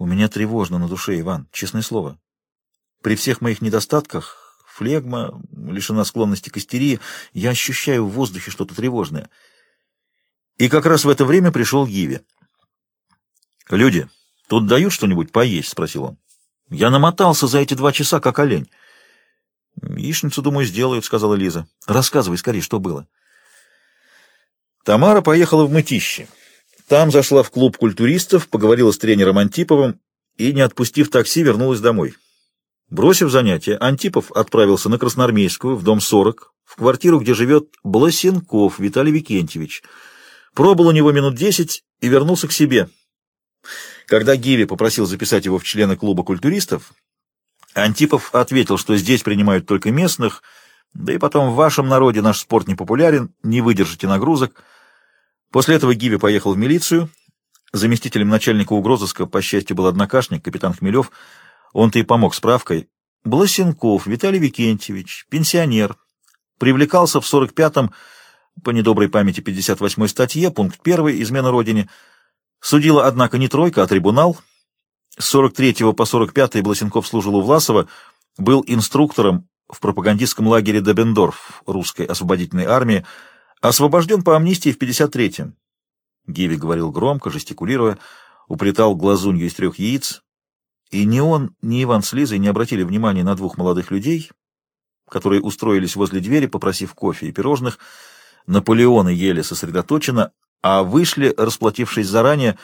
У меня тревожно на душе, Иван, честное слово. При всех моих недостатках, флегма, лишена склонности к истерии, я ощущаю в воздухе что-то тревожное. И как раз в это время пришел Гиви. «Люди, тут дают что-нибудь поесть?» — спросил он. «Я намотался за эти два часа, как олень». «Яичницу, думаю, сделают», — сказала Лиза. «Рассказывай скорее, что было». Тамара поехала в Мытище. Там зашла в клуб культуристов, поговорила с тренером Антиповым и, не отпустив такси, вернулась домой. Бросив занятия, Антипов отправился на Красноармейскую, в дом 40, в квартиру, где живет Бласенков Виталий Викентьевич. Пробыл у него минут десять и вернулся к себе. Когда Гиви попросил записать его в члены клуба культуристов, Антипов ответил, что здесь принимают только местных, да и потом в вашем народе наш спорт не популярен, не выдержите нагрузок. После этого Гиви поехал в милицию. Заместителем начальника угрозыска, по счастью, был однокашник, капитан Хмелев. Он-то и помог справкой. Бласенков Виталий Викентьевич, пенсионер, привлекался в 45-м, по недоброй памяти 58-й статье, пункт 1, измена родине. Судила, однако, не тройка, а трибунал. С 43 по 45 Бласенков служил у Власова, был инструктором в пропагандистском лагере Добендорф русской освободительной армии, Освобожден по амнистии в 53-м. Гиви говорил громко, жестикулируя, уплетал глазунью из трех яиц. И ни он, ни Иван с Лизой не обратили внимания на двух молодых людей, которые устроились возле двери, попросив кофе и пирожных. Наполеоны ели сосредоточенно, а вышли, расплатившись заранее,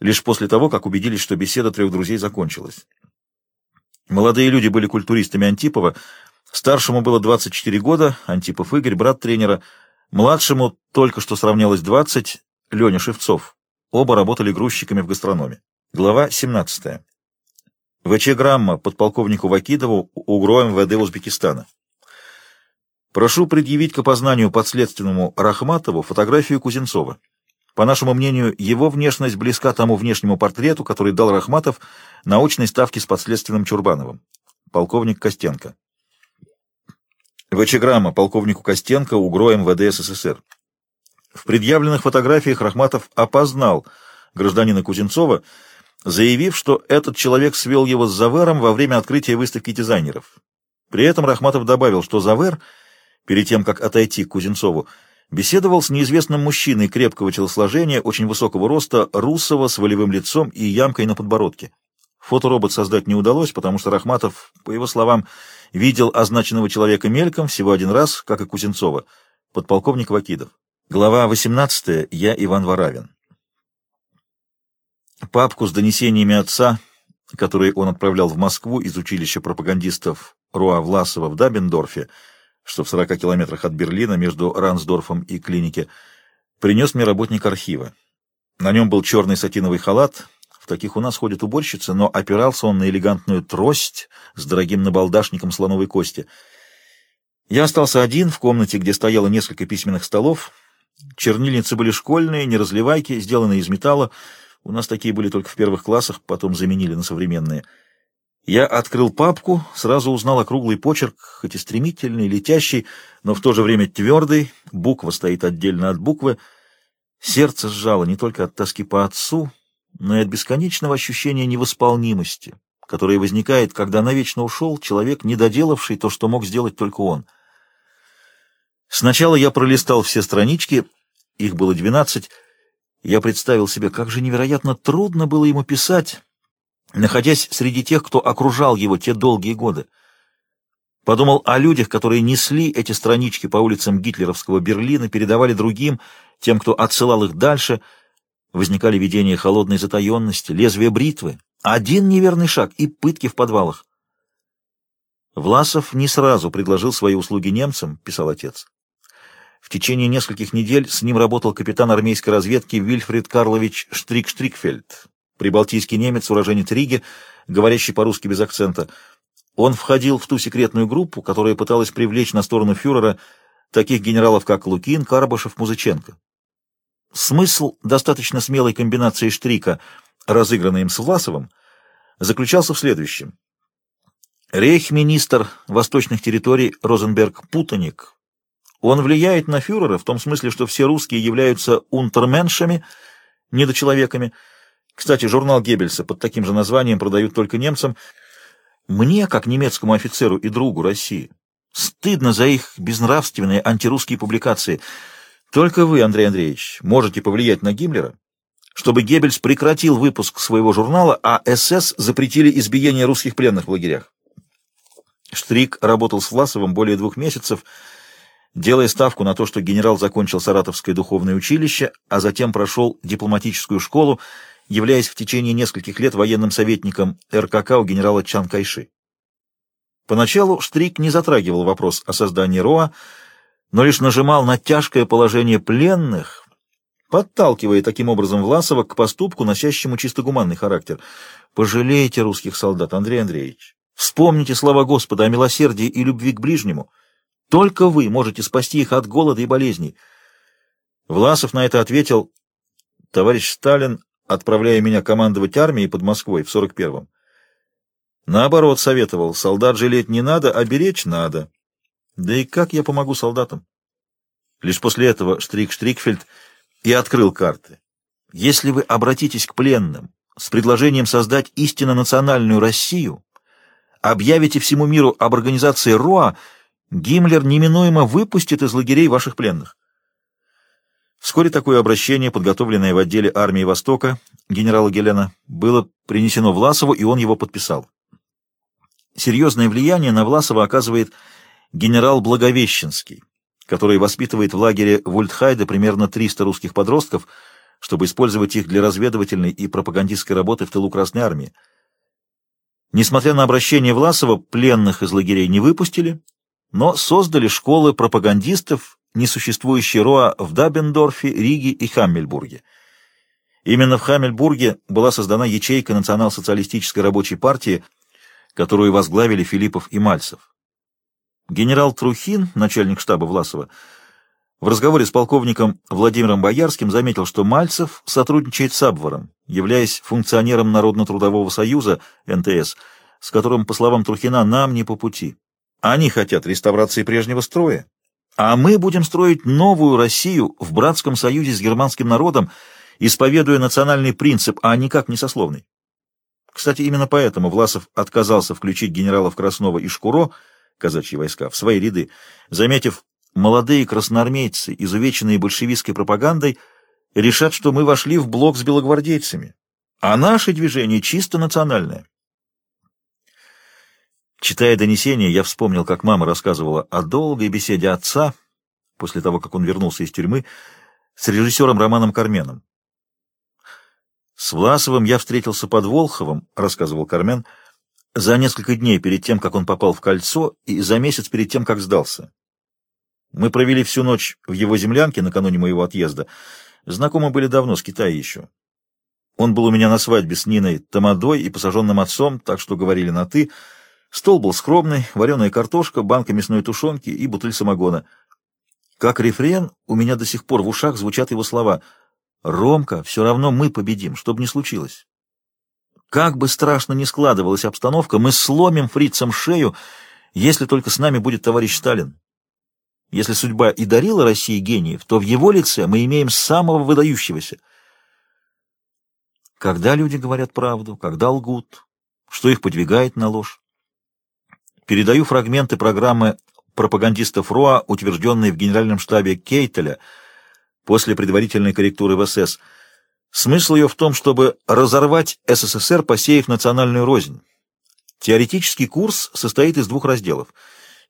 лишь после того, как убедились, что беседа трех друзей закончилась. Молодые люди были культуристами Антипова. Старшему было 24 года, Антипов Игорь, брат тренера — Младшему только что сравнялось 20, Леня Шевцов. Оба работали грузчиками в гастрономе. Глава 17. ВЧ Грамма подполковнику Вакидову УГРО МВД Узбекистана. Прошу предъявить к опознанию подследственному Рахматову фотографию Кузенцова. По нашему мнению, его внешность близка тому внешнему портрету, который дал Рахматов на очной ставке с подследственным Чурбановым. Полковник Костенко. ВЧ-грамма полковнику Костенко, УГРО МВД СССР. В предъявленных фотографиях Рахматов опознал гражданина Кузенцова, заявив, что этот человек свел его с Завером во время открытия выставки дизайнеров. При этом Рахматов добавил, что Завер, перед тем, как отойти к Кузенцову, беседовал с неизвестным мужчиной крепкого телосложения, очень высокого роста, русого, с волевым лицом и ямкой на подбородке. Фоторобот создать не удалось, потому что Рахматов, по его словам, видел означенного человека мельком всего один раз, как и Кузенцова, подполковник Вакидов. Глава 18. Я Иван Варавин. Папку с донесениями отца, которые он отправлял в Москву из училища пропагандистов Руа Власова в Дабендорфе, что в 40 километрах от Берлина между Рансдорфом и клинике, принес мне работник архива. На нем был черный сатиновый халат, в таких у нас ходят уборщицы, но опирался он на элегантную трость с дорогим набалдашником слоновой кости. Я остался один в комнате, где стояло несколько письменных столов. Чернильницы были школьные, не разливайки, сделанные из металла. У нас такие были только в первых классах, потом заменили на современные. Я открыл папку, сразу узнал округлый почерк, хоть и стремительный, летящий, но в то же время твердый, буква стоит отдельно от буквы. Сердце сжало не только от тоски по отцу, но и от бесконечного ощущения невосполнимости, которое возникает, когда навечно ушел человек, не доделавший то, что мог сделать только он. Сначала я пролистал все странички, их было двенадцать, я представил себе, как же невероятно трудно было ему писать, находясь среди тех, кто окружал его те долгие годы. Подумал о людях, которые несли эти странички по улицам гитлеровского Берлина, передавали другим, тем, кто отсылал их дальше — Возникали видения холодной затаенности, лезвия бритвы, один неверный шаг и пытки в подвалах. Власов не сразу предложил свои услуги немцам, писал отец. В течение нескольких недель с ним работал капитан армейской разведки Вильфрид Карлович Штрик-Штрикфельд, прибалтийский немец, уроженец Риги, говорящий по-русски без акцента. Он входил в ту секретную группу, которая пыталась привлечь на сторону фюрера таких генералов, как Лукин, Карбашев, Музыченко. Смысл достаточно смелой комбинации штрика, разыгранной им с Власовым, заключался в следующем. Рейхминистр восточных территорий Розенберг – путаник. Он влияет на фюрера в том смысле, что все русские являются унтерменшами, недочеловеками. Кстати, журнал Геббельса под таким же названием продают только немцам. Мне, как немецкому офицеру и другу России, стыдно за их безнравственные антирусские публикации. Только вы, Андрей Андреевич, можете повлиять на Гиммлера, чтобы Геббельс прекратил выпуск своего журнала, а СС запретили избиение русских пленных в лагерях. Штрик работал с Власовым более двух месяцев, делая ставку на то, что генерал закончил Саратовское духовное училище, а затем прошел дипломатическую школу, являясь в течение нескольких лет военным советником РКК у генерала Чан Кайши. Поначалу Штрик не затрагивал вопрос о создании РОА, но лишь нажимал на тяжкое положение пленных, подталкивая таким образом Власова к поступку, носящему чисто гуманный характер. «Пожалейте русских солдат, Андрей Андреевич. Вспомните слова Господа о милосердии и любви к ближнему. Только вы можете спасти их от голода и болезней». Власов на это ответил, «Товарищ Сталин отправляя меня командовать армией под Москвой в 41-м. Наоборот, советовал, солдат жалеть не надо, а беречь надо. Да и как я помогу солдатам? Лишь после этого Штрик Штрикфельд и открыл карты. Если вы обратитесь к пленным с предложением создать истинно национальную Россию, объявите всему миру об организации РОА, Гиммлер неминуемо выпустит из лагерей ваших пленных. Вскоре такое обращение, подготовленное в отделе армии Востока генерала Гелена, было принесено Власову, и он его подписал. Серьезное влияние на Власова оказывает генерал Благовещенский, который воспитывает в лагере Вольтхайда примерно 300 русских подростков, чтобы использовать их для разведывательной и пропагандистской работы в тылу Красной Армии. Несмотря на обращение Власова, пленных из лагерей не выпустили, но создали школы пропагандистов несуществующий РОА в Дабендорфе, Риге и Хаммельбурге. Именно в Хаммельбурге была создана ячейка национал-социалистической рабочей партии, которую возглавили Филиппов и Мальцев. Генерал Трухин, начальник штаба Власова, в разговоре с полковником Владимиром Боярским заметил, что Мальцев сотрудничает с Абваром, являясь функционером Народно-трудового союза НТС, с которым, по словам Трухина, нам не по пути. Они хотят реставрации прежнего строя, а мы будем строить новую Россию в братском союзе с германским народом, исповедуя национальный принцип, а никак не сословный. Кстати, именно поэтому Власов отказался включить генералов Краснова и Шкуро, казачьи войска, в свои ряды, заметив, молодые красноармейцы, изувеченные большевистской пропагандой, решат, что мы вошли в блок с белогвардейцами, а наше движение чисто национальное. Читая донесение, я вспомнил, как мама рассказывала о долгой беседе отца, после того, как он вернулся из тюрьмы, с режиссером Романом Карменом. «С Власовым я встретился под Волховым», — рассказывал Кармен, — «за несколько дней перед тем, как он попал в кольцо, и за месяц перед тем, как сдался. Мы провели всю ночь в его землянке накануне моего отъезда. Знакомы были давно, с Китая еще. Он был у меня на свадьбе с Ниной Тамадой и посаженным отцом, так что говорили на «ты», — Стол был скромный, вареная картошка, банка мясной тушенки и бутыль самогона. Как рефрен, у меня до сих пор в ушах звучат его слова «Ромка, все равно мы победим, что бы ни случилось». Как бы страшно ни складывалась обстановка, мы сломим фрицам шею, если только с нами будет товарищ Сталин. Если судьба и дарила России гениев, то в его лице мы имеем самого выдающегося. Когда люди говорят правду, когда лгут, что их подвигает на ложь? Передаю фрагменты программы пропагандистов РОА, утвержденной в Генеральном штабе Кейтеля после предварительной корректуры в СС. Смысл ее в том, чтобы разорвать СССР, посеяв национальную рознь. Теоретический курс состоит из двух разделов.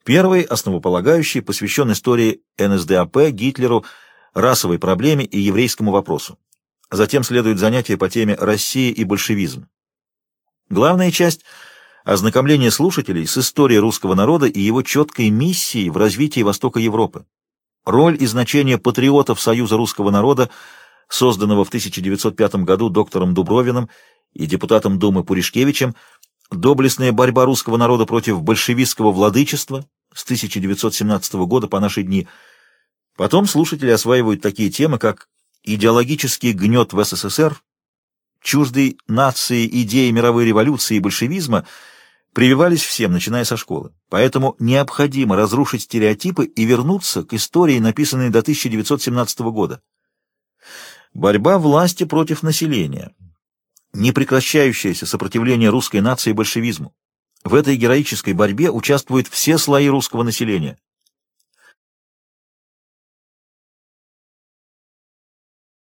Первый, основополагающий, посвящен истории НСДАП, Гитлеру, расовой проблеме и еврейскому вопросу. Затем следует занятие по теме «Россия и большевизм». Главная часть – ознакомление слушателей с историей русского народа и его четкой миссией в развитии Востока Европы. Роль и значение патриотов Союза русского народа, созданного в 1905 году доктором Дубровиным и депутатом Думы Пуришкевичем, доблестная борьба русского народа против большевистского владычества с 1917 года по наши дни. Потом слушатели осваивают такие темы, как идеологический гнет в СССР, чуждый нации идеи мировой революции и большевизма – прививались всем, начиная со школы. Поэтому необходимо разрушить стереотипы и вернуться к истории, написанной до 1917 года. Борьба власти против населения. непрекращающееся сопротивление русской нации большевизму. В этой героической борьбе участвуют все слои русского населения.